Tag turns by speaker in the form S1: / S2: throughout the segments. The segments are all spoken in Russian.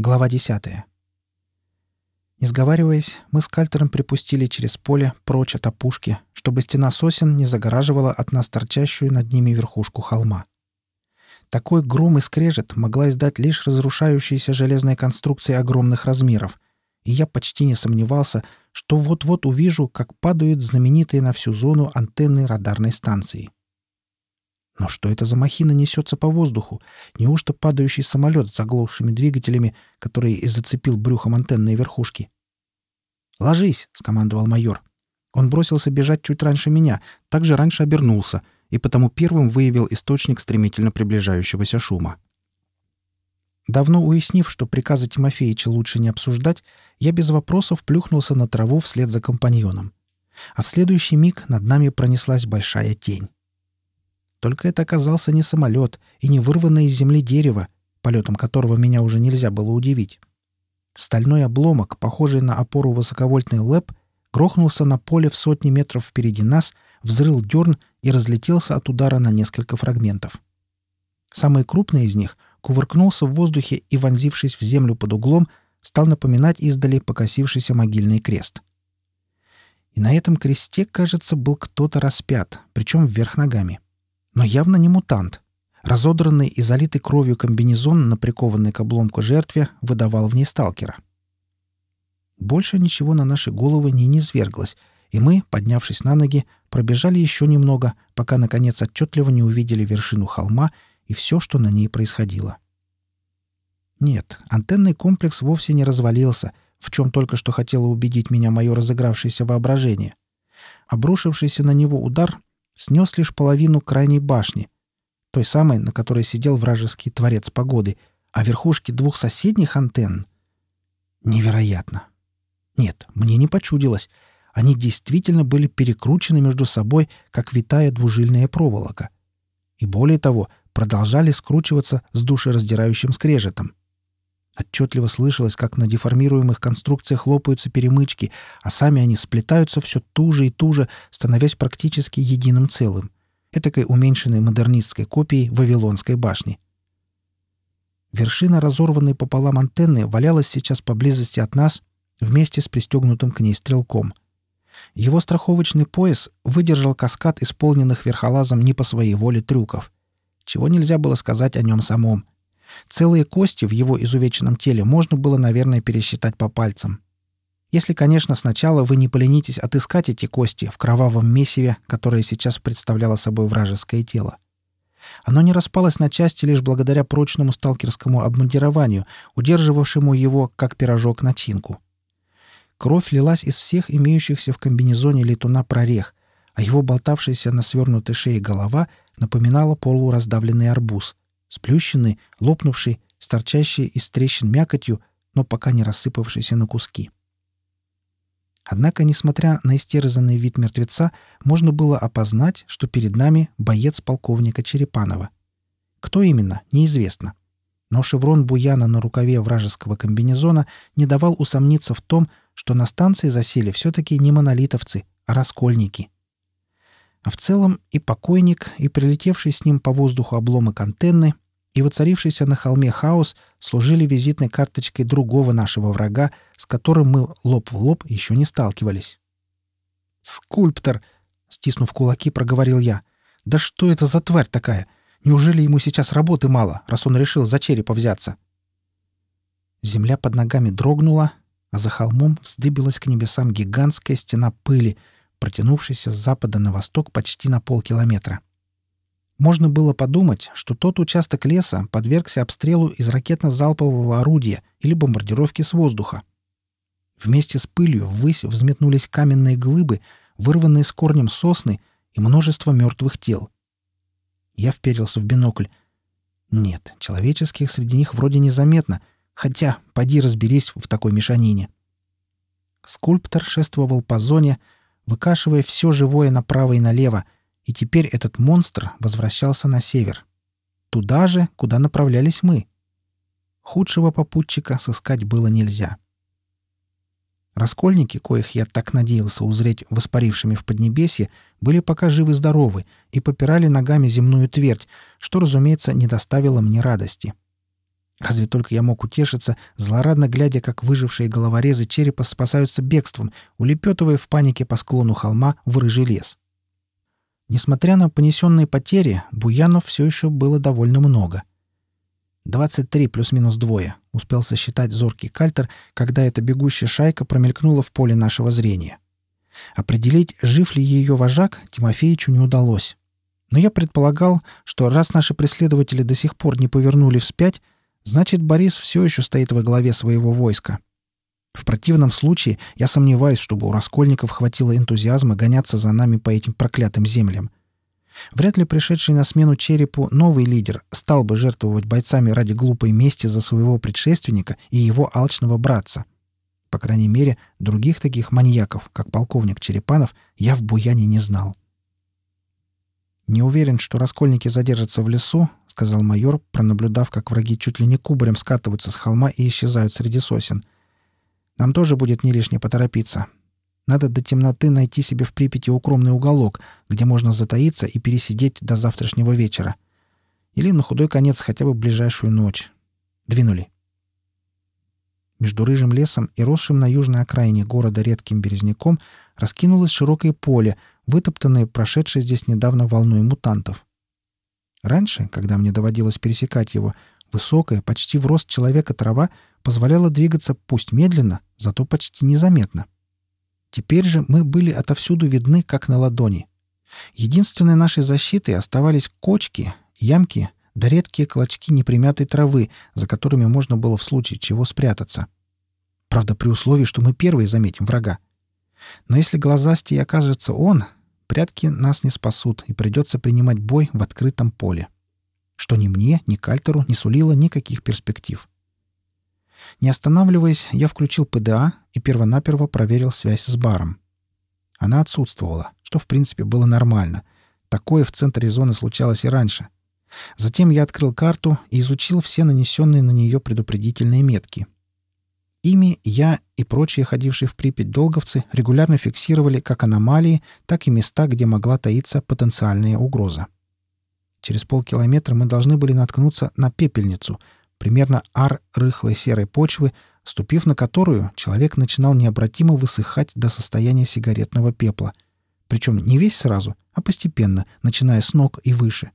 S1: Глава 10. Не сговариваясь, мы с Кальтером припустили через поле прочь от опушки, чтобы стена сосен не загораживала от нас торчащую над ними верхушку холма. Такой гром и скрежет могла издать лишь разрушающаяся железная конструкция огромных размеров, и я почти не сомневался, что вот-вот увижу, как падают знаменитые на всю зону антенны радарной станции. Но что это за махина несется по воздуху? Неужто падающий самолет с заглохшими двигателями, который и зацепил брюхом антенные верхушки? «Ложись!» — скомандовал майор. Он бросился бежать чуть раньше меня, также раньше обернулся, и потому первым выявил источник стремительно приближающегося шума. Давно уяснив, что приказы Тимофеича лучше не обсуждать, я без вопросов плюхнулся на траву вслед за компаньоном. А в следующий миг над нами пронеслась большая тень. Только это оказался не самолет и не вырванное из земли дерево, полетом которого меня уже нельзя было удивить. Стальной обломок, похожий на опору высоковольтный лэп, грохнулся на поле в сотни метров впереди нас, взрыл дерн и разлетелся от удара на несколько фрагментов. Самый крупный из них кувыркнулся в воздухе и, вонзившись в землю под углом, стал напоминать издали покосившийся могильный крест. И на этом кресте, кажется, был кто-то распят, причем вверх ногами. — но явно не мутант. Разодранный и залитый кровью комбинезон, наприкованный к обломку жертве, выдавал в ней сталкера. Больше ничего на наши головы не низверглось, и мы, поднявшись на ноги, пробежали еще немного, пока, наконец, отчетливо не увидели вершину холма и все, что на ней происходило. Нет, антенный комплекс вовсе не развалился, в чем только что хотело убедить меня мое разыгравшееся воображение. Обрушившийся на него удар снес лишь половину крайней башни, той самой, на которой сидел вражеский творец погоды, а верхушки двух соседних антенн... Невероятно. Нет, мне не почудилось. Они действительно были перекручены между собой, как витая двужильная проволока. И более того, продолжали скручиваться с душераздирающим скрежетом. Отчетливо слышалось, как на деформируемых конструкциях лопаются перемычки, а сами они сплетаются все туже и туже, становясь практически единым целым. Этакой уменьшенной модернистской копией Вавилонской башни. Вершина разорванной пополам антенны валялась сейчас поблизости от нас вместе с пристегнутым к ней стрелком. Его страховочный пояс выдержал каскад исполненных верхолазом не по своей воле трюков. Чего нельзя было сказать о нем самом — Целые кости в его изувеченном теле можно было, наверное, пересчитать по пальцам. Если, конечно, сначала вы не поленитесь отыскать эти кости в кровавом месиве, которое сейчас представляло собой вражеское тело. Оно не распалось на части лишь благодаря прочному сталкерскому обмундированию, удерживавшему его, как пирожок, начинку. Кровь лилась из всех имеющихся в комбинезоне летуна прорех, а его болтавшаяся на свернутой шее голова напоминала полураздавленный арбуз — сплющенный, лопнувший, с торчащей из трещин мякотью, но пока не рассыпавшийся на куски. Однако, несмотря на истерзанный вид мертвеца, можно было опознать, что перед нами боец полковника Черепанова. Кто именно, неизвестно. Но шеврон буяна на рукаве вражеского комбинезона не давал усомниться в том, что на станции засели все-таки не монолитовцы, а раскольники. А в целом и покойник, и прилетевший с ним по воздуху обломок антенны, и воцарившийся на холме хаос служили визитной карточкой другого нашего врага, с которым мы лоб в лоб еще не сталкивались. «Скульптор!» — стиснув кулаки, проговорил я. «Да что это за тварь такая? Неужели ему сейчас работы мало, раз он решил за черепа взяться?» Земля под ногами дрогнула, а за холмом вздыбилась к небесам гигантская стена пыли — протянувшийся с запада на восток почти на полкилометра. Можно было подумать, что тот участок леса подвергся обстрелу из ракетно-залпового орудия или бомбардировки с воздуха. Вместе с пылью ввысь взметнулись каменные глыбы, вырванные с корнем сосны и множество мертвых тел. Я вперился в бинокль. Нет, человеческих среди них вроде незаметно, хотя, поди разберись в такой мешанине. Скульптор шествовал по зоне, выкашивая все живое направо и налево, и теперь этот монстр возвращался на север. Туда же, куда направлялись мы. Худшего попутчика сыскать было нельзя. Раскольники, коих я так надеялся узреть воспарившими в Поднебесье, были пока живы-здоровы и попирали ногами земную твердь, что, разумеется, не доставило мне радости. Разве только я мог утешиться, злорадно глядя, как выжившие головорезы черепа спасаются бегством, улепетывая в панике по склону холма в рыжий лес. Несмотря на понесенные потери, буянов все еще было довольно много. 23 плюс-минус двое, успел сосчитать зоркий кальтер, когда эта бегущая шайка промелькнула в поле нашего зрения. Определить, жив ли ее вожак, Тимофеичу не удалось. Но я предполагал, что раз наши преследователи до сих пор не повернули вспять, Значит, Борис все еще стоит во главе своего войска. В противном случае я сомневаюсь, чтобы у раскольников хватило энтузиазма гоняться за нами по этим проклятым землям. Вряд ли пришедший на смену черепу новый лидер стал бы жертвовать бойцами ради глупой мести за своего предшественника и его алчного братца. По крайней мере, других таких маньяков, как полковник Черепанов, я в Буяне не знал. Не уверен, что раскольники задержатся в лесу, сказал майор, пронаблюдав, как враги чуть ли не кубарем скатываются с холма и исчезают среди сосен. «Нам тоже будет не лишне поторопиться. Надо до темноты найти себе в Припяти укромный уголок, где можно затаиться и пересидеть до завтрашнего вечера. Или на худой конец хотя бы ближайшую ночь. Двинули». Между рыжим лесом и росшим на южной окраине города редким березняком раскинулось широкое поле, вытоптанное прошедшей здесь недавно волной мутантов. Раньше, когда мне доводилось пересекать его, высокая, почти в рост человека трава позволяла двигаться пусть медленно, зато почти незаметно. Теперь же мы были отовсюду видны, как на ладони. Единственной нашей защитой оставались кочки, ямки да редкие клочки непримятой травы, за которыми можно было в случае чего спрятаться. Правда, при условии, что мы первые заметим врага. Но если глазастей окажется он, Прятки нас не спасут, и придется принимать бой в открытом поле. Что ни мне, ни Кальтеру не сулило никаких перспектив. Не останавливаясь, я включил ПДА и первонаперво проверил связь с баром. Она отсутствовала, что в принципе было нормально. Такое в центре зоны случалось и раньше. Затем я открыл карту и изучил все нанесенные на нее предупредительные метки — Ими я и прочие ходившие в Припять долговцы регулярно фиксировали как аномалии, так и места, где могла таиться потенциальная угроза. Через полкилометра мы должны были наткнуться на пепельницу, примерно ар рыхлой серой почвы, ступив на которую, человек начинал необратимо высыхать до состояния сигаретного пепла. Причем не весь сразу, а постепенно, начиная с ног и выше.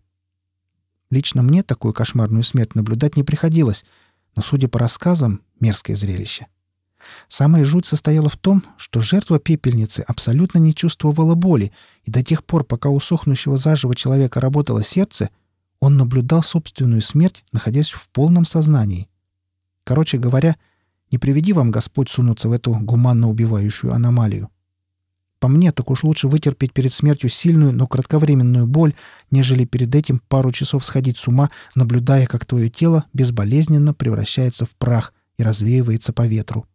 S1: Лично мне такую кошмарную смерть наблюдать не приходилось — но, судя по рассказам, мерзкое зрелище. Самая жуть состояла в том, что жертва пепельницы абсолютно не чувствовала боли, и до тех пор, пока у сохнущего заживо человека работало сердце, он наблюдал собственную смерть, находясь в полном сознании. Короче говоря, не приведи вам Господь сунуться в эту гуманно убивающую аномалию. По мне, так уж лучше вытерпеть перед смертью сильную, но кратковременную боль, нежели перед этим пару часов сходить с ума, наблюдая, как твое тело безболезненно превращается в прах и развеивается по ветру.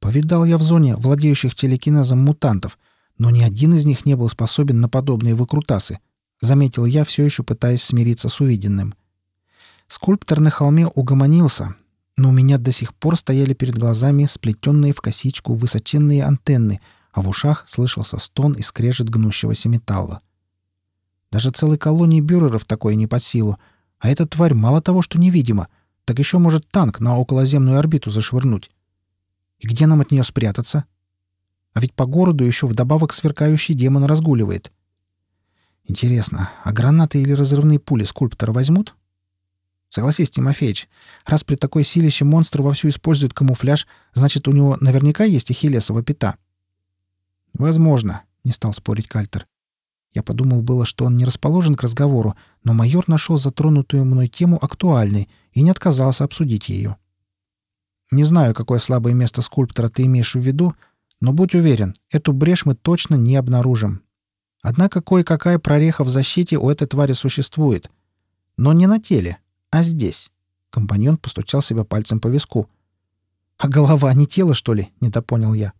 S1: Повидал я в зоне владеющих телекинезом мутантов, но ни один из них не был способен на подобные выкрутасы, заметил я, все еще пытаясь смириться с увиденным. Скульптор на холме угомонился, но у меня до сих пор стояли перед глазами сплетенные в косичку высоченные антенны — а в ушах слышался стон и скрежет гнущегося металла. Даже целой колонии бюреров такое не под силу, а эта тварь мало того, что невидима, так еще может танк на околоземную орбиту зашвырнуть. И где нам от нее спрятаться? А ведь по городу еще вдобавок сверкающий демон разгуливает. Интересно, а гранаты или разрывные пули скульптора возьмут? Согласись, Тимофеич, раз при такой силище монстр вовсю использует камуфляж, значит, у него наверняка есть ахиллесова пята. «Возможно», — не стал спорить Кальтер. Я подумал было, что он не расположен к разговору, но майор нашел затронутую мной тему актуальной и не отказался обсудить ее. «Не знаю, какое слабое место скульптора ты имеешь в виду, но будь уверен, эту брешь мы точно не обнаружим. Однако кое-какая прореха в защите у этой твари существует. Но не на теле, а здесь». Компаньон постучал себя пальцем по виску. «А голова не тело, что ли?» — недопонял я.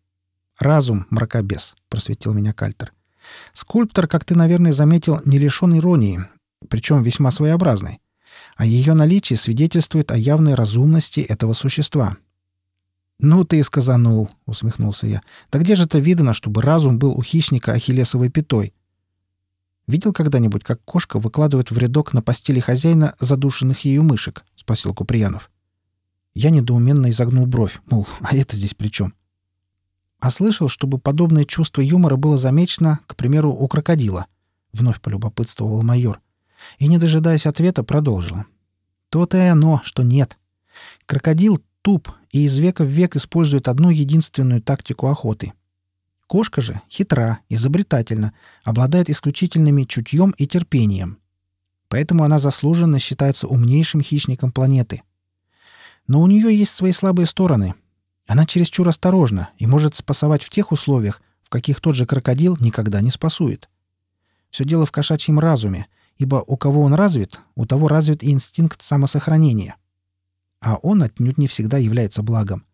S1: «Разум, мракобес», — просветил меня Кальтер. «Скульптор, как ты, наверное, заметил, не лишен иронии, причем весьма своеобразной. А ее наличие свидетельствует о явной разумности этого существа». «Ну ты и сказанул», — усмехнулся я. «Да где же это видно, чтобы разум был у хищника ахиллесовой пятой?» Видел когда-нибудь, как кошка выкладывает в рядок на постели хозяина задушенных ею мышек?» — спросил Куприянов. Я недоуменно изогнул бровь, мол, а это здесь при чем? А слышал, чтобы подобное чувство юмора было замечено, к примеру, у крокодила. Вновь полюбопытствовал майор. И, не дожидаясь ответа, продолжил. То-то и оно, что нет. Крокодил туп и из века в век использует одну единственную тактику охоты Кошка же хитра, изобретательна, обладает исключительными чутьем и терпением. Поэтому она заслуженно считается умнейшим хищником планеты. Но у нее есть свои слабые стороны. Она чересчур осторожна и может спасовать в тех условиях, в каких тот же крокодил никогда не спасует. Все дело в кошачьем разуме, ибо у кого он развит, у того развит и инстинкт самосохранения. А он отнюдь не всегда является благом.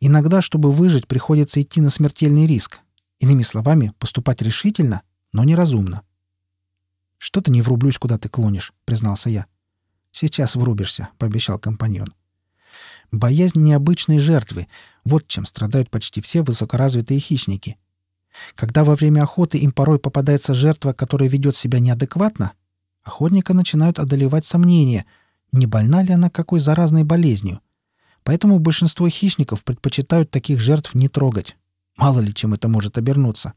S1: Иногда, чтобы выжить, приходится идти на смертельный риск, Иными словами, поступать решительно, но неразумно. «Что-то не врублюсь, куда ты клонишь», — признался я. «Сейчас врубишься», — пообещал компаньон. «Боязнь необычной жертвы — вот чем страдают почти все высокоразвитые хищники. Когда во время охоты им порой попадается жертва, которая ведет себя неадекватно, охотника начинают одолевать сомнения, не больна ли она какой заразной болезнью. Поэтому большинство хищников предпочитают таких жертв не трогать. Мало ли чем это может обернуться.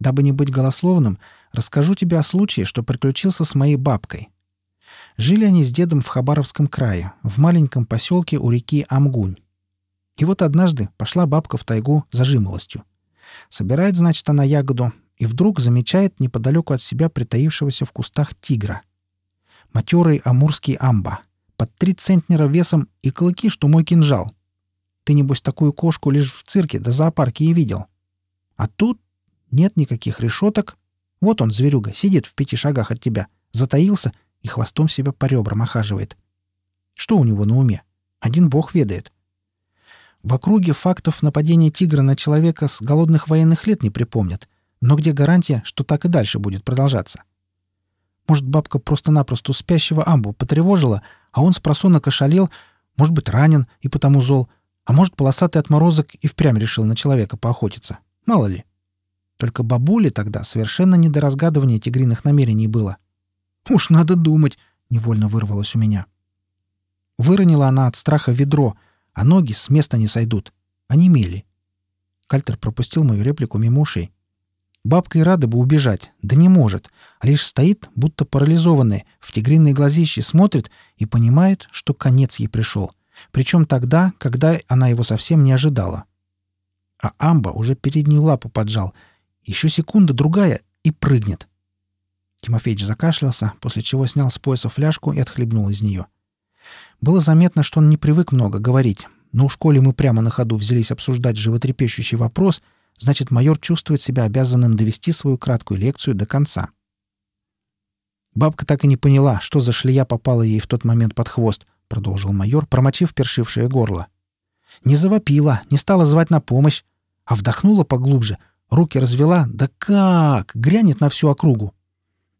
S1: Дабы не быть голословным, расскажу тебе о случае, что приключился с моей бабкой. Жили они с дедом в Хабаровском крае, в маленьком поселке у реки Амгунь. И вот однажды пошла бабка в тайгу за жимолостью. Собирает, значит, она ягоду, и вдруг замечает неподалеку от себя притаившегося в кустах тигра. Матерый амурский амба, под три центнера весом и клыки, что мой кинжал — ты, небось, такую кошку лишь в цирке да зоопарке и видел. А тут нет никаких решеток. Вот он, зверюга, сидит в пяти шагах от тебя, затаился и хвостом себя по ребрам охаживает. Что у него на уме? Один бог ведает. В округе фактов нападения тигра на человека с голодных военных лет не припомнят. Но где гарантия, что так и дальше будет продолжаться? Может, бабка просто-напросто спящего амбу потревожила, а он с просонок ошалел, может быть, ранен и потому зол — а может, полосатый отморозок и впрямь решил на человека поохотиться. Мало ли. Только бабуле тогда совершенно не до разгадывания тигриных намерений было. «Уж надо думать!» — невольно вырвалось у меня. Выронила она от страха ведро, а ноги с места не сойдут. Они мели. Кальтер пропустил мою реплику мимо ушей. Бабка и рада бы убежать, да не может, а лишь стоит, будто парализованная, в тигриные глазищи смотрит и понимает, что конец ей пришел — причем тогда, когда она его совсем не ожидала. А Амба уже переднюю лапу поджал. Еще секунда другая и прыгнет. Тимофеич закашлялся, после чего снял с пояса фляжку и отхлебнул из нее. Было заметно, что он не привык много говорить, но у школе мы прямо на ходу взялись обсуждать животрепещущий вопрос, значит, майор чувствует себя обязанным довести свою краткую лекцию до конца. Бабка так и не поняла, что за шлея попала ей в тот момент под хвост, — продолжил майор, промочив першившее горло. Не завопила, не стала звать на помощь, а вдохнула поглубже, руки развела, да как, грянет на всю округу.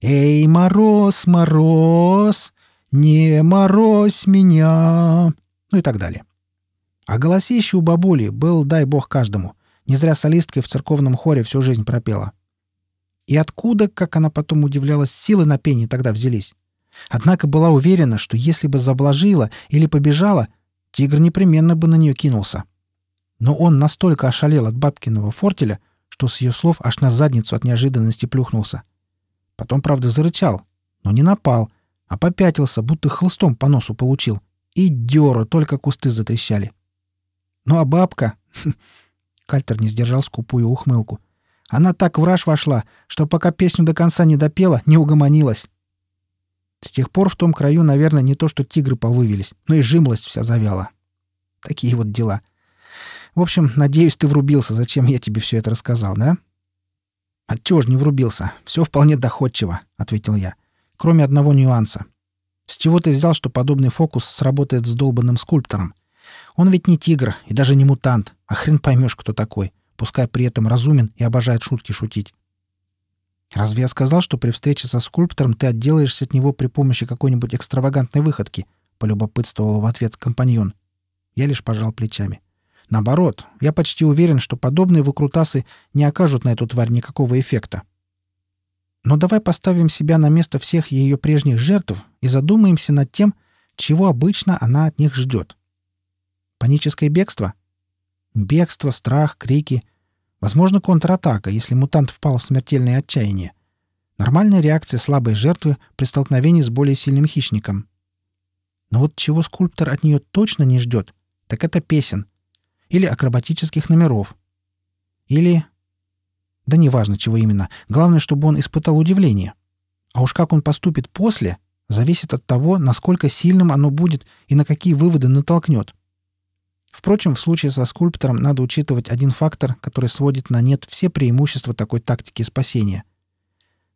S1: «Эй, мороз, мороз, не морозь меня!» Ну и так далее. А голосище у бабули был, дай бог каждому. Не зря солисткой в церковном хоре всю жизнь пропела. И откуда, как она потом удивлялась, силы на пение тогда взялись? Однако была уверена, что если бы заблажила или побежала, тигр непременно бы на нее кинулся. Но он настолько ошалел от бабкиного фортеля, что с ее слов аж на задницу от неожиданности плюхнулся. Потом, правда, зарычал, но не напал, а попятился, будто хлыстом по носу получил. И дёра, только кусты затрещали. Ну а бабка... Кальтер не сдержал скупую ухмылку. Она так в раж вошла, что пока песню до конца не допела, не угомонилась. С тех пор в том краю, наверное, не то что тигры повывелись, но и жимлость вся завяла. Такие вот дела. В общем, надеюсь, ты врубился, зачем я тебе все это рассказал, да? Отчего ж не врубился? Все вполне доходчиво, — ответил я. Кроме одного нюанса. С чего ты взял, что подобный фокус сработает с долбанным скульптором? Он ведь не тигр и даже не мутант, а хрен поймешь, кто такой, пускай при этом разумен и обожает шутки шутить. Разве я сказал, что при встрече со скульптором ты отделаешься от него при помощи какой-нибудь экстравагантной выходки?» — полюбопытствовал в ответ компаньон. Я лишь пожал плечами. «Наоборот, я почти уверен, что подобные выкрутасы не окажут на эту тварь никакого эффекта». Но давай поставим себя на место всех ее прежних жертв и задумаемся над тем, чего обычно она от них ждет. Паническое бегство? Бегство, страх, крики. Возможно, контратака, если мутант впал в смертельное отчаяние. Нормальная реакция слабой жертвы при столкновении с более сильным хищником. Но вот чего скульптор от нее точно не ждет, так это песен. Или акробатических номеров. Или... Да неважно, чего именно. Главное, чтобы он испытал удивление. А уж как он поступит после, зависит от того, насколько сильным оно будет и на какие выводы натолкнет. Впрочем, в случае со скульптором надо учитывать один фактор, который сводит на нет все преимущества такой тактики спасения.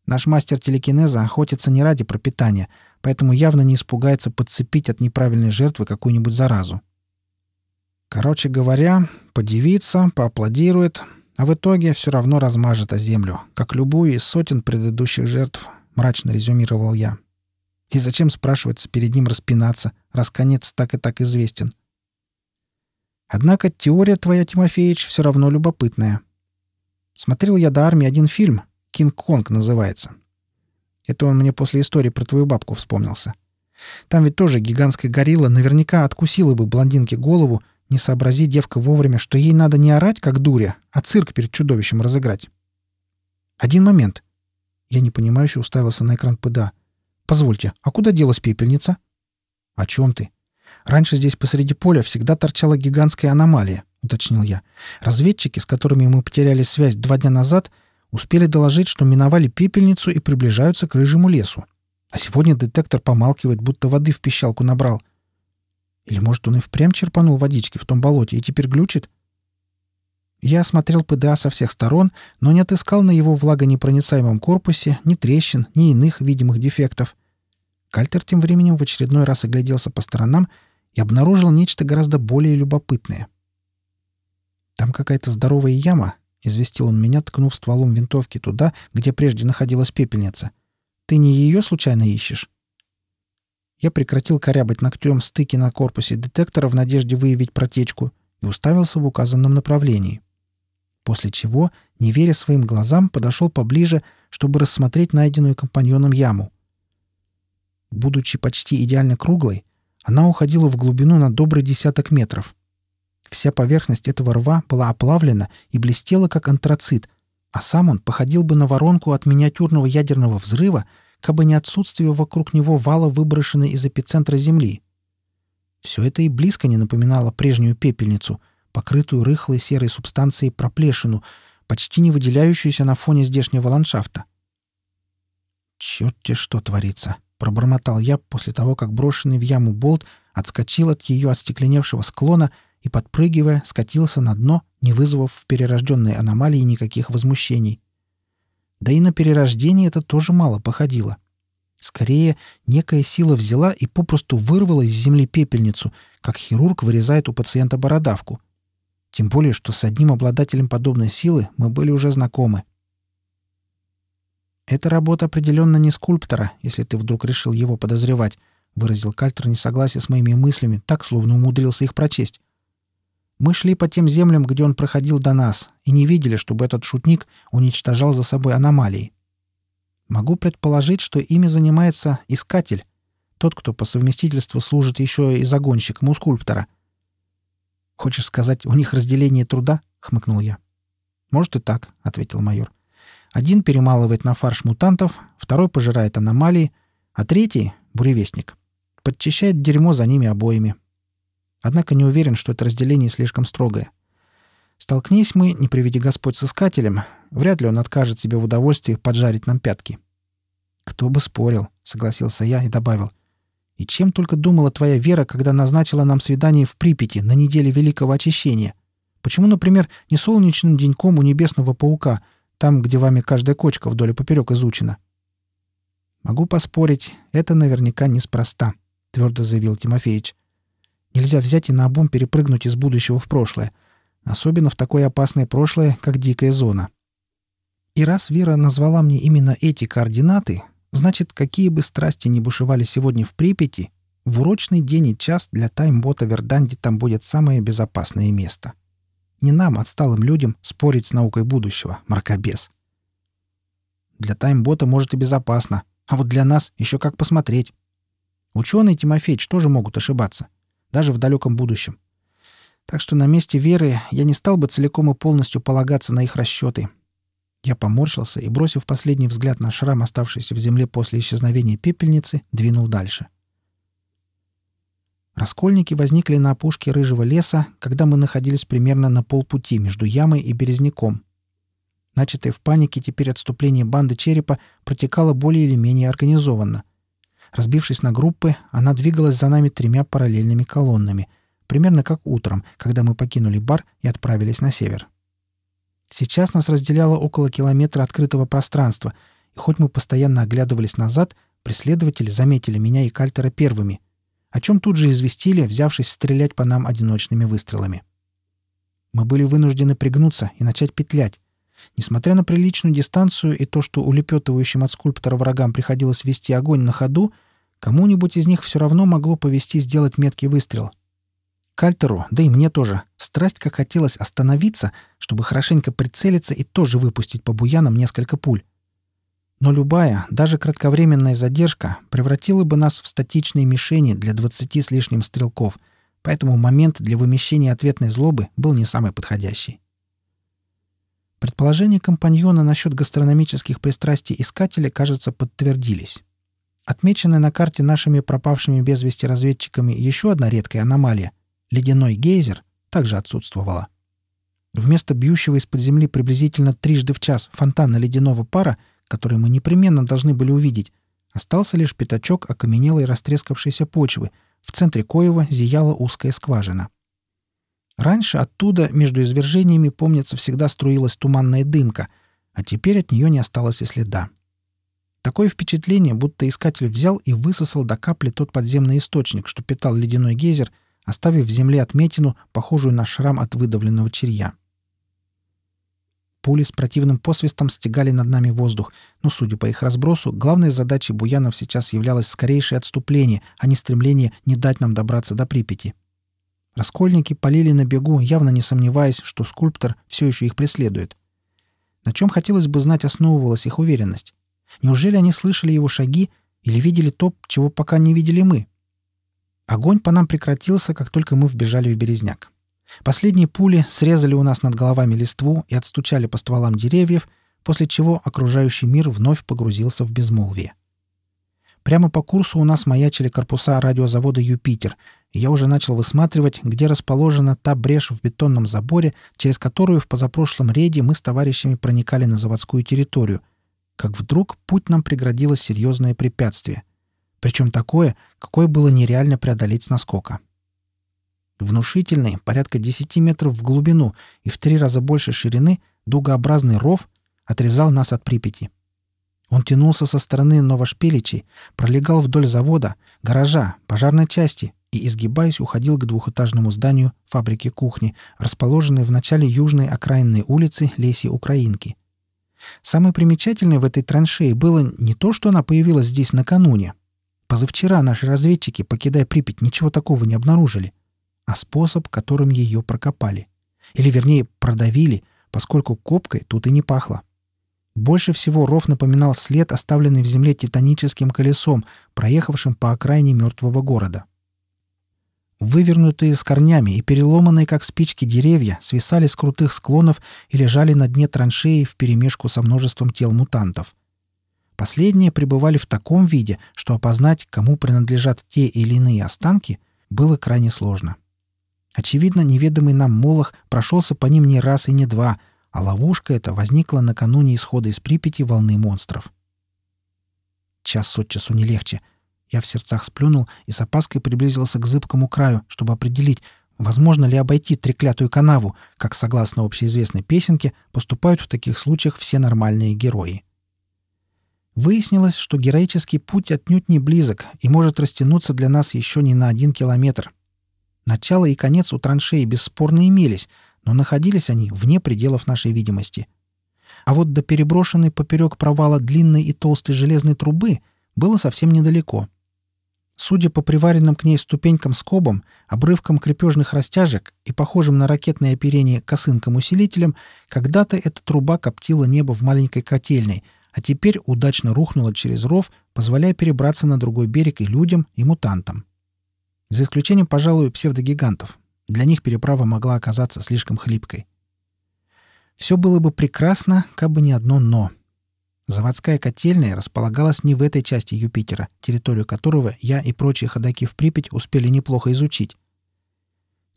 S1: Наш мастер телекинеза охотится не ради пропитания, поэтому явно не испугается подцепить от неправильной жертвы какую-нибудь заразу. Короче говоря, подивится, поаплодирует, а в итоге все равно размажет о землю, как любую из сотен предыдущих жертв, мрачно резюмировал я. И зачем, спрашивается, перед ним распинаться, раз конец так и так известен? Однако теория твоя, Тимофеич, все равно любопытная. Смотрел я до армии один фильм, «Кинг-Конг» называется. Это он мне после истории про твою бабку вспомнился. Там ведь тоже гигантская горилла наверняка откусила бы блондинке голову, не сообрази девка вовремя, что ей надо не орать, как дуря, а цирк перед чудовищем разыграть. Один момент. Я непонимающе уставился на экран ПДА. «Позвольте, а куда делась пепельница?» «О чем ты?» «Раньше здесь посреди поля всегда торчала гигантская аномалия», — уточнил я. «Разведчики, с которыми мы потеряли связь два дня назад, успели доложить, что миновали пепельницу и приближаются к рыжему лесу. А сегодня детектор помалкивает, будто воды в пищалку набрал. Или, может, он и впрямь черпанул водички в том болоте и теперь глючит? Я осмотрел ПДА со всех сторон, но не отыскал на его влагонепроницаемом корпусе ни трещин, ни иных видимых дефектов. Кальтер тем временем в очередной раз огляделся по сторонам и обнаружил нечто гораздо более любопытное. «Там какая-то здоровая яма», — известил он меня, ткнув стволом винтовки туда, где прежде находилась пепельница. «Ты не ее случайно ищешь?» Я прекратил корябать ногтем стыки на корпусе детектора в надежде выявить протечку и уставился в указанном направлении после чего, не веря своим глазам, подошел поближе, чтобы рассмотреть найденную компаньоном яму. Будучи почти идеально круглой, она уходила в глубину на добрый десяток метров. Вся поверхность этого рва была оплавлена и блестела, как антрацит, а сам он походил бы на воронку от миниатюрного ядерного взрыва, кабы не отсутствие вокруг него вала, выброшенной из эпицентра Земли. Все это и близко не напоминало прежнюю пепельницу — покрытую рыхлой серой субстанцией проплешину, почти не выделяющуюся на фоне здешнего ландшафта. «Черт-те что творится!» — пробормотал я после того, как брошенный в яму болт отскочил от ее остекленевшего склона и, подпрыгивая, скатился на дно, не вызвав в перерожденной аномалии никаких возмущений. Да и на перерождение это тоже мало походило. Скорее, некая сила взяла и попросту вырвала из земли пепельницу, как хирург вырезает у пациента бородавку — тем более, что с одним обладателем подобной силы мы были уже знакомы. «Это работа определенно не скульптора, если ты вдруг решил его подозревать», — выразил Кальтер несогласие с моими мыслями, так, словно умудрился их прочесть. «Мы шли по тем землям, где он проходил до нас, и не видели, чтобы этот шутник уничтожал за собой аномалии. Могу предположить, что ими занимается искатель, тот, кто по совместительству служит еще и загонщиком у скульптора — «Хочешь сказать, у них разделение труда?» — хмыкнул я. «Может и так», — ответил майор. «Один перемалывает на фарш мутантов, второй пожирает аномалии, а третий — буревестник. Подчищает дерьмо за ними обоими. Однако не уверен, что это разделение слишком строгое. Столкнись мы, не приведи Господь с искателем, вряд ли он откажет себе в удовольствии поджарить нам пятки». «Кто бы спорил», — согласился я и добавил. И чем только думала твоя Вера, когда назначила нам свидание в Припяти на неделе Великого Очищения? Почему, например, не солнечным деньком у Небесного Паука, там, где вами каждая кочка вдоль и поперек изучена? Могу поспорить, это наверняка неспроста, твердо заявил Тимофеич. Нельзя взять и наобум перепрыгнуть из будущего в прошлое, особенно в такое опасное прошлое, как дикая зона. И раз Вера назвала мне именно эти координаты, Значит, какие бы страсти ни бушевали сегодня в Припяти, в урочный день и час для таймбота Верданди там будет самое безопасное место. Не нам, отсталым людям, спорить с наукой будущего, мракобес. Для таймбота, может, и безопасно. А вот для нас еще как посмотреть. Ученые Тимофеич тоже могут ошибаться. Даже в далеком будущем. Так что на месте Веры я не стал бы целиком и полностью полагаться на их расчеты. Я поморщился и, бросив последний взгляд на шрам, оставшийся в земле после исчезновения пепельницы, двинул дальше. Раскольники возникли на опушке рыжего леса, когда мы находились примерно на полпути между ямой и березняком. Начатое в панике теперь отступление банды черепа протекало более или менее организованно. Разбившись на группы, она двигалась за нами тремя параллельными колоннами, примерно как утром, когда мы покинули бар и отправились на север. Сейчас нас разделяло около километра открытого пространства, и хоть мы постоянно оглядывались назад, преследователи заметили меня и Кальтера первыми, о чем тут же известили, взявшись стрелять по нам одиночными выстрелами. Мы были вынуждены пригнуться и начать петлять. Несмотря на приличную дистанцию и то, что улепетывающим от скульптора врагам приходилось вести огонь на ходу, кому-нибудь из них все равно могло повести сделать меткий выстрел. Кальтеру, да и мне тоже, страсть как хотелось остановиться, чтобы хорошенько прицелиться и тоже выпустить по буянам несколько пуль. Но любая, даже кратковременная задержка превратила бы нас в статичные мишени для двадцати с лишним стрелков, поэтому момент для вымещения ответной злобы был не самый подходящий. Предположения компаньона насчет гастрономических пристрастий искателя, кажется, подтвердились. Отмеченная на карте нашими пропавшими без вести разведчиками еще одна редкая аномалия — ледяной гейзер — также отсутствовала. Вместо бьющего из-под земли приблизительно трижды в час фонтана ледяного пара, который мы непременно должны были увидеть, остался лишь пятачок окаменелой растрескавшейся почвы, в центре коего зияла узкая скважина — Раньше оттуда между извержениями, помнится, всегда струилась туманная дымка, а теперь от нее не осталось и следа. Такое впечатление, будто искатель взял и высосал до капли тот подземный источник, что питал ледяной гейзер, оставив в земле отметину, похожую на шрам от выдавленного черья. Пули с противным посвистом стегали над нами воздух, но, судя по их разбросу, главной задачей буянов сейчас являлось скорейшее отступление, а не стремление не дать нам добраться до Припяти. Раскольники полили на бегу, явно не сомневаясь, что скульптор все еще их преследует. На чем хотелось бы знать, основывалась их уверенность? Неужели они слышали его шаги или видели то, чего пока не видели мы? Огонь по нам прекратился, как только мы вбежали в березняк. Последние пули срезали у нас над головами листву и отстучали по стволам деревьев, после чего окружающий мир вновь погрузился в безмолвие. Прямо по курсу у нас маячили корпуса радиозавода «Юпитер», и я уже начал высматривать, где расположена та брешь в бетонном заборе, через которую в позапрошлом рейде мы с товарищами проникали на заводскую территорию, как вдруг путь нам преградило серьезное препятствие. Причем такое, какое было нереально преодолеть с наскока. Внушительный, порядка 10 метров в глубину и в три раза больше ширины, дугообразный ров отрезал нас от Припяти. Он тянулся со стороны Новошпиличей, пролегал вдоль завода, гаража, пожарной части и, изгибаясь, уходил к двухэтажному зданию фабрики кухни, расположенной в начале южной окраинной улицы Леси Украинки. Самое примечательное в этой траншее было не то, что она появилась здесь накануне. Позавчера наши разведчики, покидая Припять, ничего такого не обнаружили, а способ, которым ее прокопали. Или, вернее, продавили, поскольку копкой тут и не пахло. Больше всего ров напоминал след, оставленный в земле титаническим колесом, проехавшим по окраине мертвого города. Вывернутые с корнями и переломанные, как спички, деревья свисали с крутых склонов и лежали на дне траншеи вперемешку со множеством тел мутантов. Последние пребывали в таком виде, что опознать, кому принадлежат те или иные останки, было крайне сложно. Очевидно, неведомый нам Молох прошелся по ним не раз и не два, а ловушка эта возникла накануне исхода из Припяти волны монстров. Час от часу не легче. Я в сердцах сплюнул и с опаской приблизился к зыбкому краю, чтобы определить, возможно ли обойти треклятую канаву, как, согласно общеизвестной песенке, поступают в таких случаях все нормальные герои. Выяснилось, что героический путь отнюдь не близок и может растянуться для нас еще не на один километр. Начало и конец у траншеи бесспорно имелись — но находились они вне пределов нашей видимости. А вот до переброшенной поперек провала длинной и толстой железной трубы было совсем недалеко. Судя по приваренным к ней ступенькам-скобам, обрывкам крепежных растяжек и похожим на ракетное оперение косынкам-усилителям, когда-то эта труба коптила небо в маленькой котельной, а теперь удачно рухнула через ров, позволяя перебраться на другой берег и людям, и мутантам. За исключением, пожалуй, псевдогигантов. Для них переправа могла оказаться слишком хлипкой. Все было бы прекрасно, как бы не одно «но». Заводская котельная располагалась не в этой части Юпитера, территорию которого я и прочие ходаки в Припять успели неплохо изучить.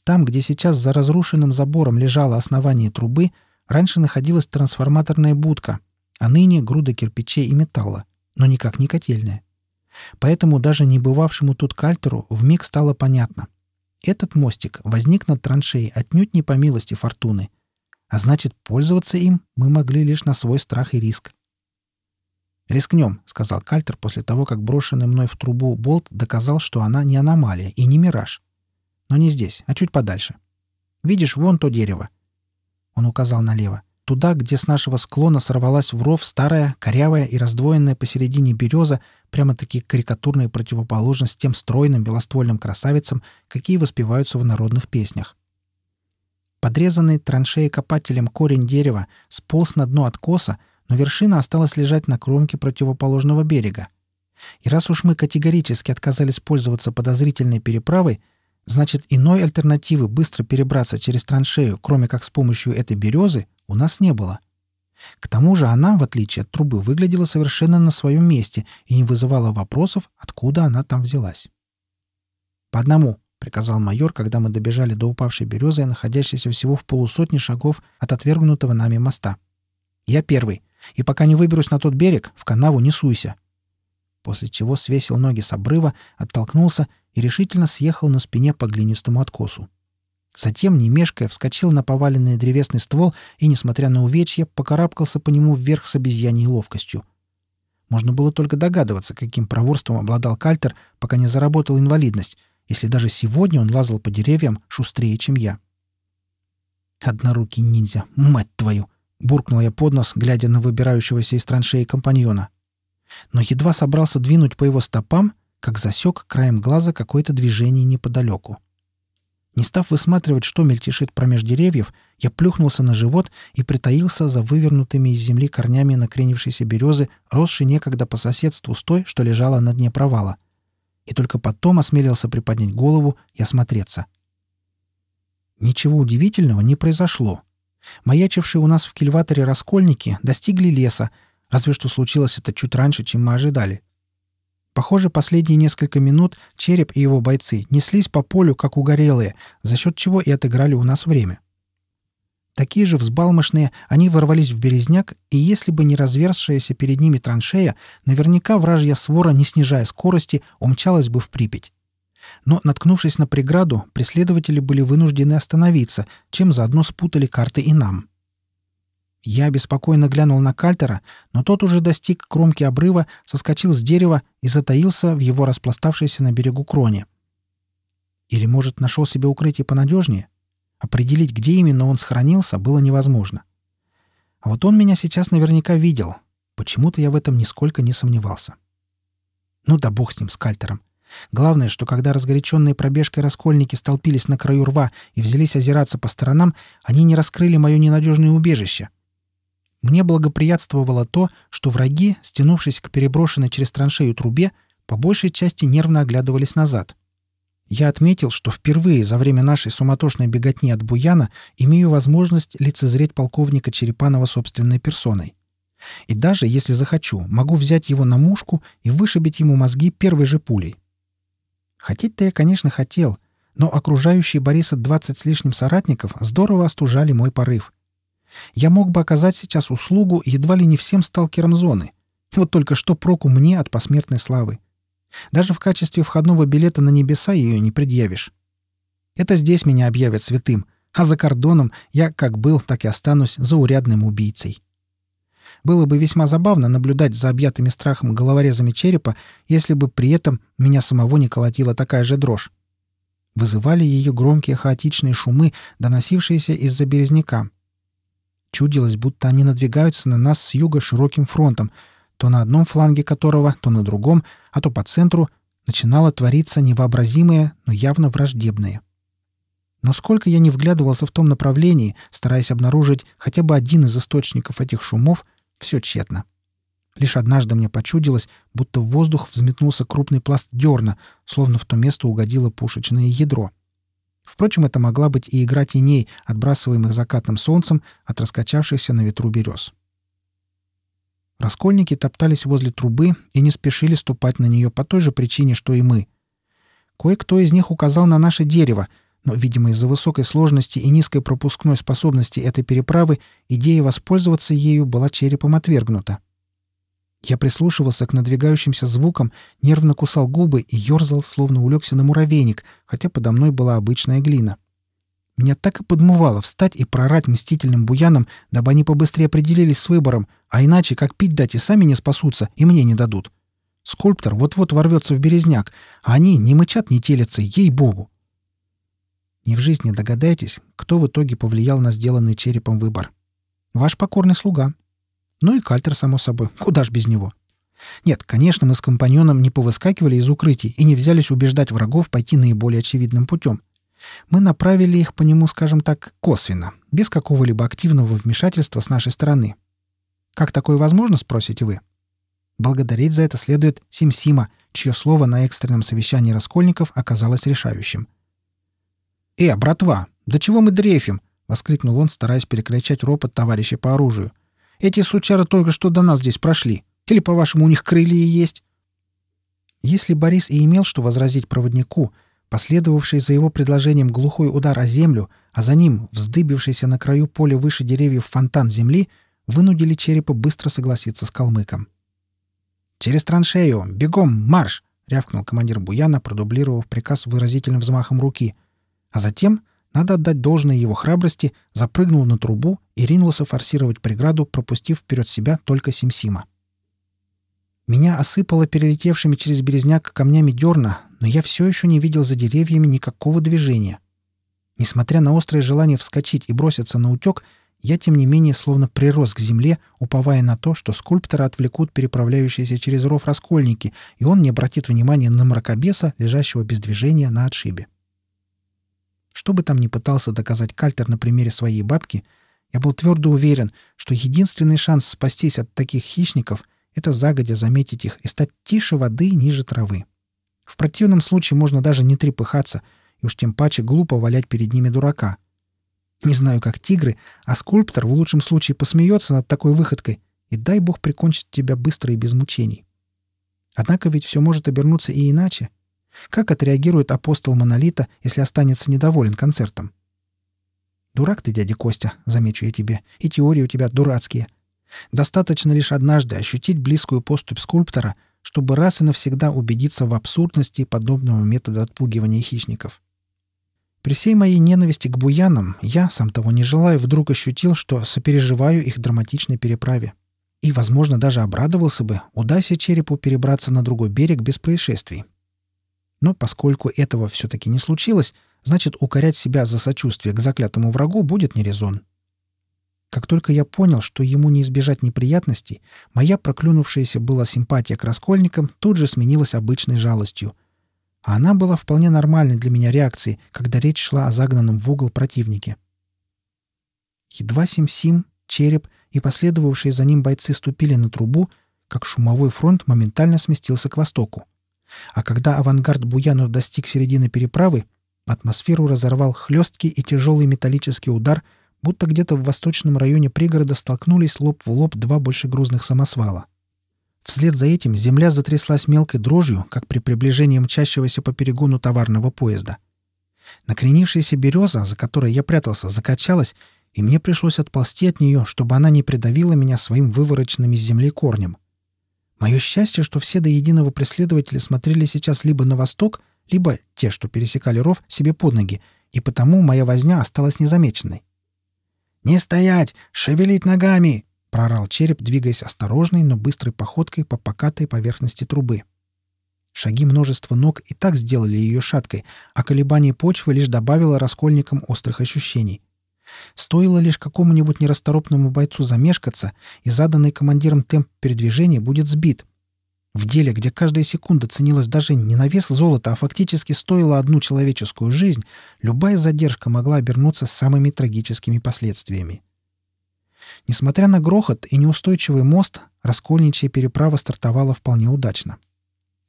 S1: Там, где сейчас за разрушенным забором лежало основание трубы, раньше находилась трансформаторная будка, а ныне груда кирпичей и металла, но никак не котельная. Поэтому даже не бывавшему тут кальтеру вмиг стало понятно. Этот мостик возник над траншеей отнюдь не по милости фортуны. А значит, пользоваться им мы могли лишь на свой страх и риск. «Рискнем», — сказал Кальтер после того, как брошенный мной в трубу болт доказал, что она не аномалия и не мираж. Но не здесь, а чуть подальше. Видишь, вон то дерево. Он указал налево. Туда, где с нашего склона сорвалась в ров старая, корявая и раздвоенная посередине береза, прямо-таки карикатурная противоположность тем стройным белоствольным красавицам, какие воспеваются в народных песнях. Подрезанный траншеей копателем корень дерева сполз на дно откоса, но вершина осталась лежать на кромке противоположного берега. И раз уж мы категорически отказались пользоваться подозрительной переправой, значит, иной альтернативы быстро перебраться через траншею, кроме как с помощью этой березы, у нас не было. К тому же она, в отличие от трубы, выглядела совершенно на своем месте и не вызывала вопросов, откуда она там взялась. «По одному», — приказал майор, когда мы добежали до упавшей березы, находящейся всего в полусотни шагов от отвергнутого нами моста. «Я первый, и пока не выберусь на тот берег, в канаву не суйся». После чего свесил ноги с обрыва, оттолкнулся и решительно съехал на спине по глинистому откосу. Затем, не мешкая, вскочил на поваленный древесный ствол и, несмотря на увечья, покарабкался по нему вверх с обезьяньей ловкостью. Можно было только догадываться, каким проворством обладал Кальтер, пока не заработал инвалидность, если даже сегодня он лазал по деревьям шустрее, чем я. «Однорукий ниндзя, мать твою!» — буркнул я под нос, глядя на выбирающегося из траншеи компаньона. Но едва собрался двинуть по его стопам, как засек краем глаза какое-то движение неподалеку. Не став высматривать, что мельтешит промеж деревьев, я плюхнулся на живот и притаился за вывернутыми из земли корнями накренившейся березы, росшей некогда по соседству с той, что лежала на дне провала. И только потом осмелился приподнять голову и осмотреться. Ничего удивительного не произошло. Маячившие у нас в кильваторе раскольники достигли леса, разве что случилось это чуть раньше, чем мы ожидали — Похоже, последние несколько минут череп и его бойцы неслись по полю, как угорелые, за счет чего и отыграли у нас время. Такие же взбалмошные, они ворвались в березняк, и если бы не разверзшаяся перед ними траншея, наверняка вражья свора, не снижая скорости, умчалась бы в Припять. Но, наткнувшись на преграду, преследователи были вынуждены остановиться, чем заодно спутали карты и нам. Я беспокойно глянул на Кальтера, но тот уже достиг кромки обрыва, соскочил с дерева и затаился в его распластавшейся на берегу кроне. Или, может, нашел себе укрытие понадежнее? Определить, где именно он сохранился, было невозможно. А вот он меня сейчас наверняка видел. Почему-то я в этом нисколько не сомневался. Ну да бог с ним, с Кальтером. Главное, что когда разгоряченные пробежкой раскольники столпились на краю рва и взялись озираться по сторонам, они не раскрыли мое ненадежное убежище — мне благоприятствовало то, что враги, стянувшись к переброшенной через траншею трубе, по большей части нервно оглядывались назад. Я отметил, что впервые за время нашей суматошной беготни от Буяна имею возможность лицезреть полковника Черепанова собственной персоной. И даже, если захочу, могу взять его на мушку и вышибить ему мозги первой же пулей. Хотеть-то я, конечно, хотел, но окружающие Бориса двадцать с лишним соратников здорово остужали мой порыв — я мог бы оказать сейчас услугу едва ли не всем сталкерам зоны. Вот только что проку мне от посмертной славы. Даже в качестве входного билета на небеса ее не предъявишь. Это здесь меня объявят святым, а за кордоном я как был, так и останусь заурядным убийцей. Было бы весьма забавно наблюдать за объятыми страхом головорезами черепа, если бы при этом меня самого не колотила такая же дрожь. Вызывали ее громкие хаотичные шумы, доносившиеся из-за березняка, Чудилось, будто они надвигаются на нас с юга широким фронтом, то на одном фланге которого, то на другом, а то по центру начинало твориться невообразимое, но явно враждебное. Но сколько я не вглядывался в том направлении, стараясь обнаружить хотя бы один из источников этих шумов, все тщетно. Лишь однажды мне почудилось, будто в воздух взметнулся крупный пласт дерна, словно в то место угодило пушечное ядро. Впрочем, это могла быть и игра теней, отбрасываемых закатным солнцем от раскачавшихся на ветру берез. Раскольники топтались возле трубы и не спешили ступать на нее по той же причине, что и мы. Кое-кто из них указал на наше дерево, но, видимо, из-за высокой сложности и низкой пропускной способности этой переправы идея воспользоваться ею была черепом отвергнута. Я прислушивался к надвигающимся звукам, нервно кусал губы и ерзал, словно улегся на муравейник, хотя подо мной была обычная глина. Меня так и подмывало встать и прорать мстительным буянам, дабы они побыстрее определились с выбором, а иначе как пить дать и сами не спасутся, и мне не дадут. Скульптор вот-вот ворвется в березняк, а они не мычат, не телятся, ей-богу. Не в жизни догадаетесь, кто в итоге повлиял на сделанный черепом выбор. Ваш покорный слуга. Ну и кальтер, само собой. Куда ж без него? Нет, конечно, мы с компаньоном не повыскакивали из укрытий и не взялись убеждать врагов пойти наиболее очевидным путем. Мы направили их по нему, скажем так, косвенно, без какого-либо активного вмешательства с нашей стороны. Как такое возможно, спросите вы? Благодарить за это следует Симсима, чье слово на экстренном совещании раскольников оказалось решающим. «Э, братва, да чего мы дрейфим?» — воскликнул он, стараясь перекричать ропот товарища по оружию. «Эти сучары только что до нас здесь прошли. Или, по-вашему, у них крылья есть?» Если Борис и имел что возразить проводнику, последовавший за его предложением глухой удар о землю, а за ним вздыбившийся на краю поля выше деревьев фонтан земли, вынудили черепа быстро согласиться с калмыком. «Через траншею! Бегом! Марш!» — рявкнул командир Буяна, продублировав приказ выразительным взмахом руки. А затем, надо отдать должное его храбрости, запрыгнул на трубу и ринулся форсировать преграду, пропустив вперед себя только Симсима. Меня осыпало перелетевшими через березняк камнями дерна, но я все еще не видел за деревьями никакого движения. Несмотря на острое желание вскочить и броситься на утек, я, тем не менее, словно прирос к земле, уповая на то, что скульптора отвлекут переправляющиеся через ров раскольники, и он не обратит внимания на мракобеса, лежащего без движения на отшибе. Что бы там ни пытался доказать Кальтер на примере своей бабки, я был твердо уверен, что единственный шанс спастись от таких хищников — это загодя заметить их и стать тише воды ниже травы. В противном случае можно даже не трепыхаться, и уж тем паче глупо валять перед ними дурака — не знаю, как тигры, а скульптор в лучшем случае посмеется над такой выходкой, и дай бог прикончит тебя быстро и без мучений. Однако ведь все может обернуться и иначе. Как отреагирует апостол Монолита, если останется недоволен концертом? Дурак ты, дядя Костя, замечу я тебе, и теории у тебя дурацкие. Достаточно лишь однажды ощутить близкую поступь скульптора, чтобы раз и навсегда убедиться в абсурдности подобного метода отпугивания хищников. При всей моей ненависти к буянам я, сам того не желая, вдруг ощутил, что сопереживаю их драматичной переправе. И, возможно, даже обрадовался бы, удайся черепу перебраться на другой берег без происшествий. Но поскольку этого все-таки не случилось, значит, укорять себя за сочувствие к заклятому врагу будет не резон. Как только я понял, что ему не избежать неприятностей, моя проклюнувшаяся была симпатия к раскольникам тут же сменилась обычной жалостью, а она была вполне нормальной для меня реакцией, когда речь шла о загнанном в угол противнике. Едва Сим-Сим, Череп и последовавшие за ним бойцы ступили на трубу, как шумовой фронт моментально сместился к востоку. А когда авангард Буянов достиг середины переправы, атмосферу разорвал хлесткий и тяжелый металлический удар, будто где-то в восточном районе пригорода столкнулись лоб в лоб два большегрузных самосвала. Вслед за этим земля затряслась мелкой дрожью, как при приближении мчащегося по перегону товарного поезда. Накренившаяся береза, за которой я прятался, закачалась, и мне пришлось отползти от нее, чтобы она не придавила меня своим вывороченным из земли корнем. Мое счастье, что все до единого преследователи смотрели сейчас либо на восток, либо те, что пересекали ров, себе под ноги, и потому моя возня осталась незамеченной. «Не стоять! Шевелить ногами!» — прорал череп, двигаясь осторожной, но быстрой походкой по покатой поверхности трубы. Шаги множества ног и так сделали ее шаткой, а колебание почвы лишь добавило раскольникам острых ощущений. Стоило лишь какому-нибудь нерасторопному бойцу замешкаться, и заданный командиром темп передвижения будет сбит. В деле, где каждая секунда ценилась даже не на вес золота, а фактически стоила одну человеческую жизнь, любая задержка могла обернуться самыми трагическими последствиями. Несмотря на грохот и неустойчивый мост, раскольничья переправа стартовала вполне удачно.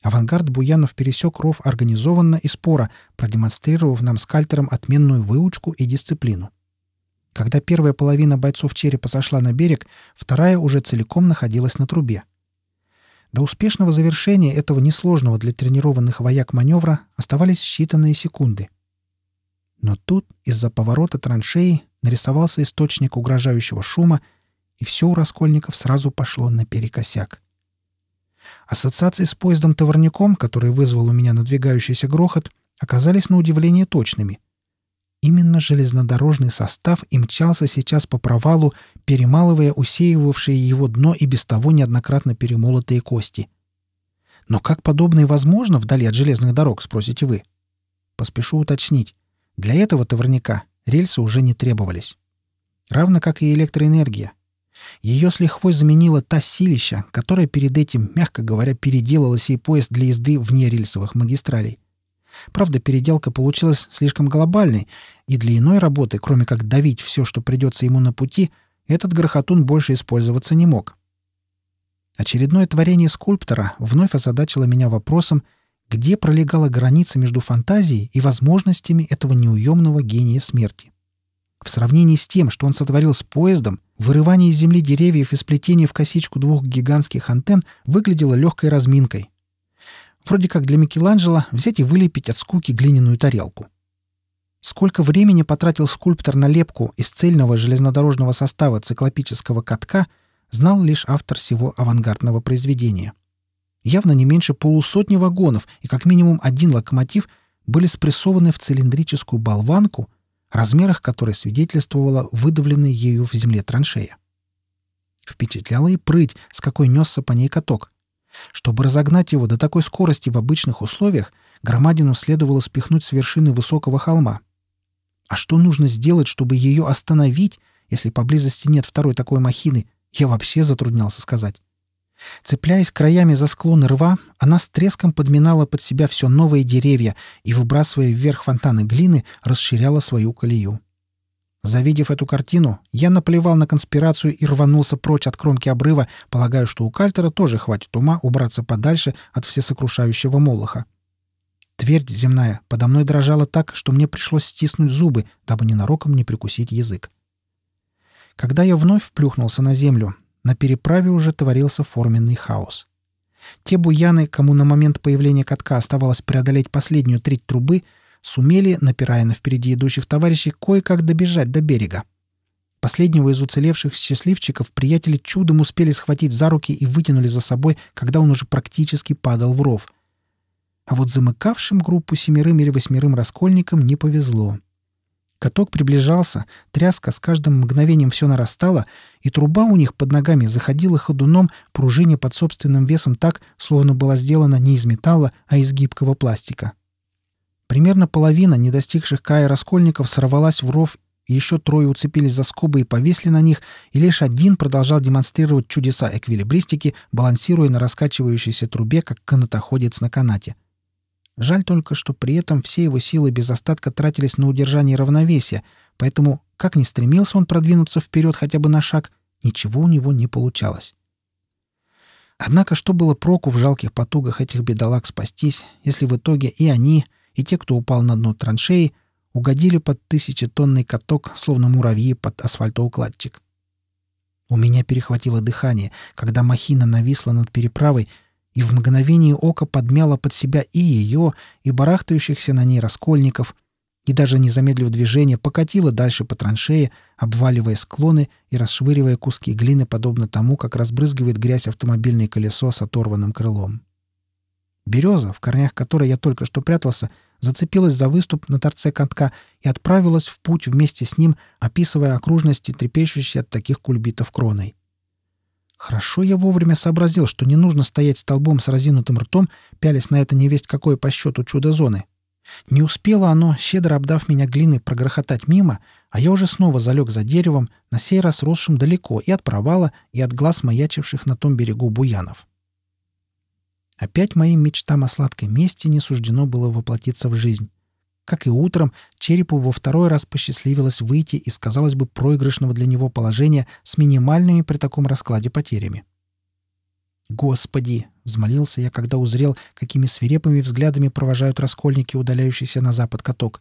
S1: Авангард Буянов пересек ров организованно и споро, продемонстрировав нам с кальтером отменную выучку и дисциплину. Когда первая половина бойцов черепа сошла на берег, вторая уже целиком находилась на трубе. До успешного завершения этого несложного для тренированных вояк маневра оставались считанные секунды. Но тут из-за поворота траншеи нарисовался источник угрожающего шума, и все у раскольников сразу пошло наперекосяк. Ассоциации с поездом-товарником, который вызвал у меня надвигающийся грохот, оказались на удивление точными. Именно железнодорожный состав и мчался сейчас по провалу, перемалывая усеивавшие его дно и без того неоднократно перемолотые кости. Но как подобное возможно вдали от железных дорог, спросите вы? Поспешу уточнить. Для этого товарника рельсы уже не требовались. Равно как и электроэнергия. Ее с лихвой заменила та силища, которая перед этим, мягко говоря, переделала сей поезд для езды вне рельсовых магистралей. Правда, переделка получилась слишком глобальной, и для иной работы, кроме как давить все, что придется ему на пути, этот грохотун больше использоваться не мог. Очередное творение скульптора вновь озадачило меня вопросом, где пролегала граница между фантазией и возможностями этого неуемного гения смерти. В сравнении с тем, что он сотворил с поездом, вырывание из земли деревьев и сплетение в косичку двух гигантских антенн выглядело легкой разминкой. Вроде как для Микеланджело взять и вылепить от скуки глиняную тарелку. Сколько времени потратил скульптор на лепку из цельного железнодорожного состава циклопического катка, знал лишь автор всего авангардного произведения. Явно не меньше полусотни вагонов и как минимум один локомотив были спрессованы в цилиндрическую болванку — размерах которой свидетельствовала выдавленная ею в земле траншея. Впечатляла и прыть, с какой несся по ней каток. Чтобы разогнать его до такой скорости в обычных условиях, громадину следовало спихнуть с вершины высокого холма. А что нужно сделать, чтобы ее остановить, если поблизости нет второй такой махины, я вообще затруднялся сказать. Цепляясь краями за склоны рва, она с треском подминала под себя все новые деревья и, выбрасывая вверх фонтаны глины, расширяла свою колею. Завидев эту картину, я наплевал на конспирацию и рванулся прочь от кромки обрыва, полагая, что у Кальтера тоже хватит ума убраться подальше от всесокрушающего молоха. Твердь земная подо мной дрожала так, что мне пришлось стиснуть зубы, дабы ненароком не прикусить язык. Когда я вновь вплюхнулся на землю, на переправе уже творился форменный хаос. Те буяны, кому на момент появления катка оставалось преодолеть последнюю треть трубы, сумели, напирая на впереди идущих товарищей, кое-как добежать до берега. Последнего из уцелевших счастливчиков приятели чудом успели схватить за руки и вытянули за собой, когда он уже практически падал в ров. А вот замыкавшим группу семерым или восьмерым раскольникам не повезло. Каток приближался, тряска с каждым мгновением все нарастала, и труба у них под ногами заходила ходуном, пружине под собственным весом так, словно была сделана не из металла, а из гибкого пластика. Примерно половина не достигших края раскольников сорвалась в ров, еще трое уцепились за скобы и повисли на них, и лишь один продолжал демонстрировать чудеса эквилибристики, балансируя на раскачивающейся трубе, как канатоходец на канате. Жаль только, что при этом все его силы без остатка тратились на удержание равновесия, поэтому, как ни стремился он продвинуться вперед хотя бы на шаг, ничего у него не получалось. Однако что было проку в жалких потугах этих бедолаг спастись, если в итоге и они, и те, кто упал на дно траншеи, угодили под тысячетонный каток, словно муравьи под асфальтоукладчик. У меня перехватило дыхание, когда махина нависла над переправой, и в мгновение ока подмяла под себя и ее, и барахтающихся на ней раскольников, и даже не замедлив движение, покатила дальше по траншее, обваливая склоны и расшвыривая куски глины, подобно тому, как разбрызгивает грязь автомобильное колесо с оторванным крылом. Береза, в корнях которой я только что прятался, зацепилась за выступ на торце катка и отправилась в путь вместе с ним, описывая окружности, трепещущие от таких кульбитов кроной. Хорошо я вовремя сообразил, что не нужно стоять столбом с разинутым ртом, пялясь на это невесть какое по счету чудо зоны. Не успело оно, щедро обдав меня глиной, прогрохотать мимо, а я уже снова залег за деревом, на сей раз росшим далеко и от провала, и от глаз маячивших на том берегу буянов. Опять моим мечтам о сладкой мести не суждено было воплотиться в жизнь. Как и утром, черепу во второй раз посчастливилось выйти из, казалось бы, проигрышного для него положения с минимальными при таком раскладе потерями. «Господи!» — взмолился я, когда узрел, какими свирепыми взглядами провожают раскольники, удаляющийся на запад каток.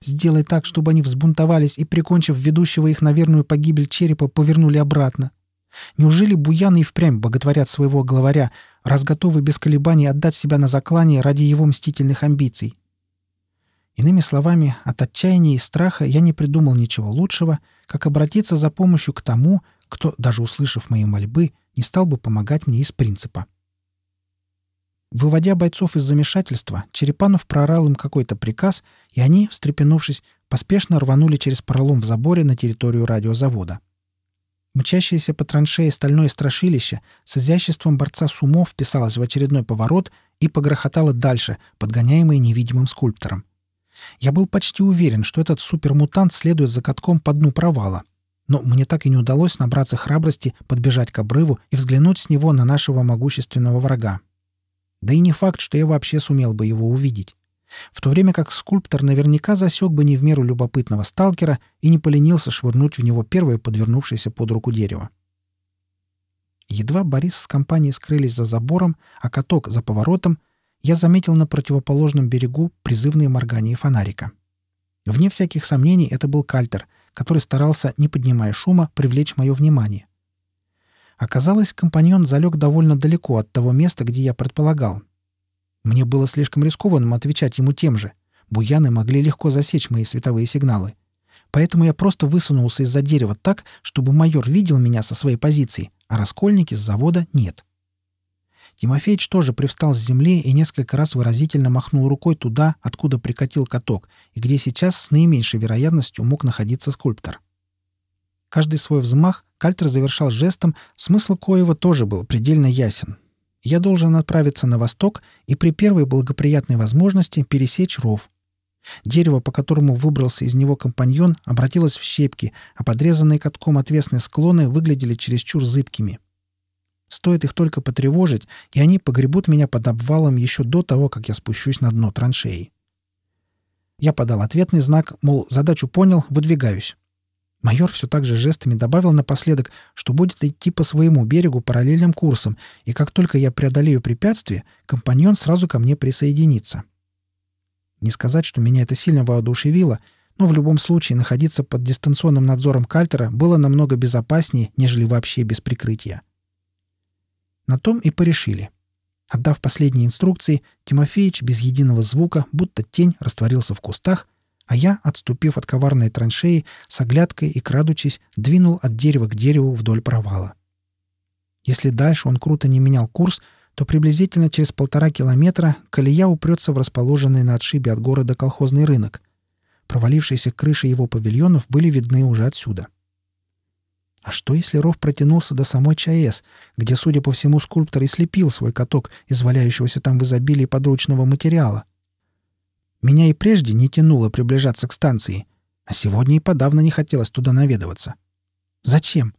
S1: «Сделай так, чтобы они взбунтовались и, прикончив ведущего их на верную погибель черепа, повернули обратно. Неужели буяны и впрямь боготворят своего главаря, раз готовы без колебаний отдать себя на заклание ради его мстительных амбиций?» Иными словами, от отчаяния и страха я не придумал ничего лучшего, как обратиться за помощью к тому, кто, даже услышав мои мольбы, не стал бы помогать мне из принципа. Выводя бойцов из замешательства, Черепанов проорал им какой-то приказ, и они, встрепенувшись, поспешно рванули через пролом в заборе на территорию радиозавода. Мчащееся по траншее стальное страшилище с изяществом борца с умов вписалось в очередной поворот и погрохотало дальше, подгоняемое невидимым скульптором. Я был почти уверен, что этот супермутант следует за катком по дну провала. Но мне так и не удалось набраться храбрости подбежать к обрыву и взглянуть с него на нашего могущественного врага. Да и не факт, что я вообще сумел бы его увидеть. В то время как скульптор наверняка засек бы не в меру любопытного сталкера и не поленился швырнуть в него первое подвернувшееся под руку дерево. Едва Борис с компанией скрылись за забором, а каток за поворотом — я заметил на противоположном берегу призывные моргания фонарика. Вне всяких сомнений это был кальтер, который старался, не поднимая шума, привлечь мое внимание. Оказалось, компаньон залег довольно далеко от того места, где я предполагал. Мне было слишком рискованным отвечать ему тем же. Буяны могли легко засечь мои световые сигналы. Поэтому я просто высунулся из-за дерева так, чтобы майор видел меня со своей позиции, а раскольники с завода нет. — Тимофеич тоже привстал с земли и несколько раз выразительно махнул рукой туда, откуда прикатил каток, и где сейчас с наименьшей вероятностью мог находиться скульптор. Каждый свой взмах Кальтер завершал жестом, смысл коего тоже был предельно ясен. Я должен отправиться на восток и при первой благоприятной возможности пересечь ров. Дерево, по которому выбрался из него компаньон, обратилось в щепки, а подрезанные катком отвесные склоны выглядели чересчур зыбкими — Стоит их только потревожить, и они погребут меня под обвалом еще до того, как я спущусь на дно траншеи. Я подал ответный знак, мол, задачу понял, выдвигаюсь. Майор все так же жестами добавил напоследок, что будет идти по своему берегу параллельным курсом, и как только я преодолею препятствие, компаньон сразу ко мне присоединится. Не сказать, что меня это сильно воодушевило, но в любом случае находиться под дистанционным надзором Кальтера было намного безопаснее, нежели вообще без прикрытия. На том и порешили. Отдав последние инструкции, Тимофеич без единого звука, будто тень, растворился в кустах, а я, отступив от коварной траншеи, с оглядкой и крадучись, двинул от дерева к дереву вдоль провала. Если дальше он круто не менял курс, то приблизительно через полтора километра колея упрется в расположенный на отшибе от города колхозный рынок. Провалившиеся крыши его павильонов были видны уже отсюда. — а что, если ров протянулся до самой ЧАЭС, где, судя по всему, скульптор и слепил свой каток из валяющегося там в изобилии подручного материала? Меня и прежде не тянуло приближаться к станции, а сегодня и подавно не хотелось туда наведываться. Зачем?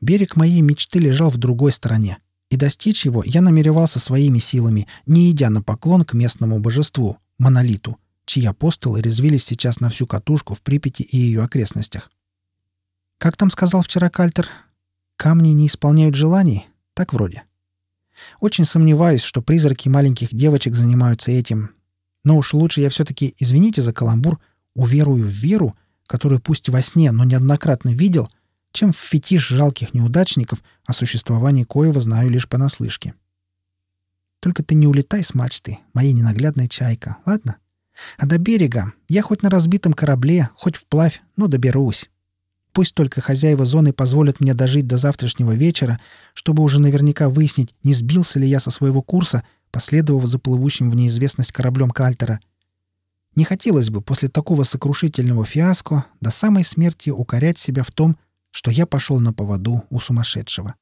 S1: Берег моей мечты лежал в другой стороне, и достичь его я намеревался своими силами, не идя на поклон к местному божеству, монолиту, чьи апостолы резвились сейчас на всю катушку в Припяти и ее окрестностях. Как там сказал вчера Кальтер? Камни не исполняют желаний? Так вроде. Очень сомневаюсь, что призраки маленьких девочек занимаются этим. Но уж лучше я все-таки, извините за каламбур, уверую в веру, которую пусть во сне, но неоднократно видел, чем в фетиш жалких неудачников, о существовании коего знаю лишь понаслышке. Только ты не улетай с мачты, моя ненаглядная чайка, ладно? А до берега я хоть на разбитом корабле, хоть вплавь, но доберусь. Пусть только хозяева зоны позволят мне дожить до завтрашнего вечера, чтобы уже наверняка выяснить, не сбился ли я со своего курса, последовав за плывущим в неизвестность кораблем Кальтера. Не хотелось бы после такого сокрушительного фиаско до самой смерти укорять себя в том, что я пошел на поводу у сумасшедшего.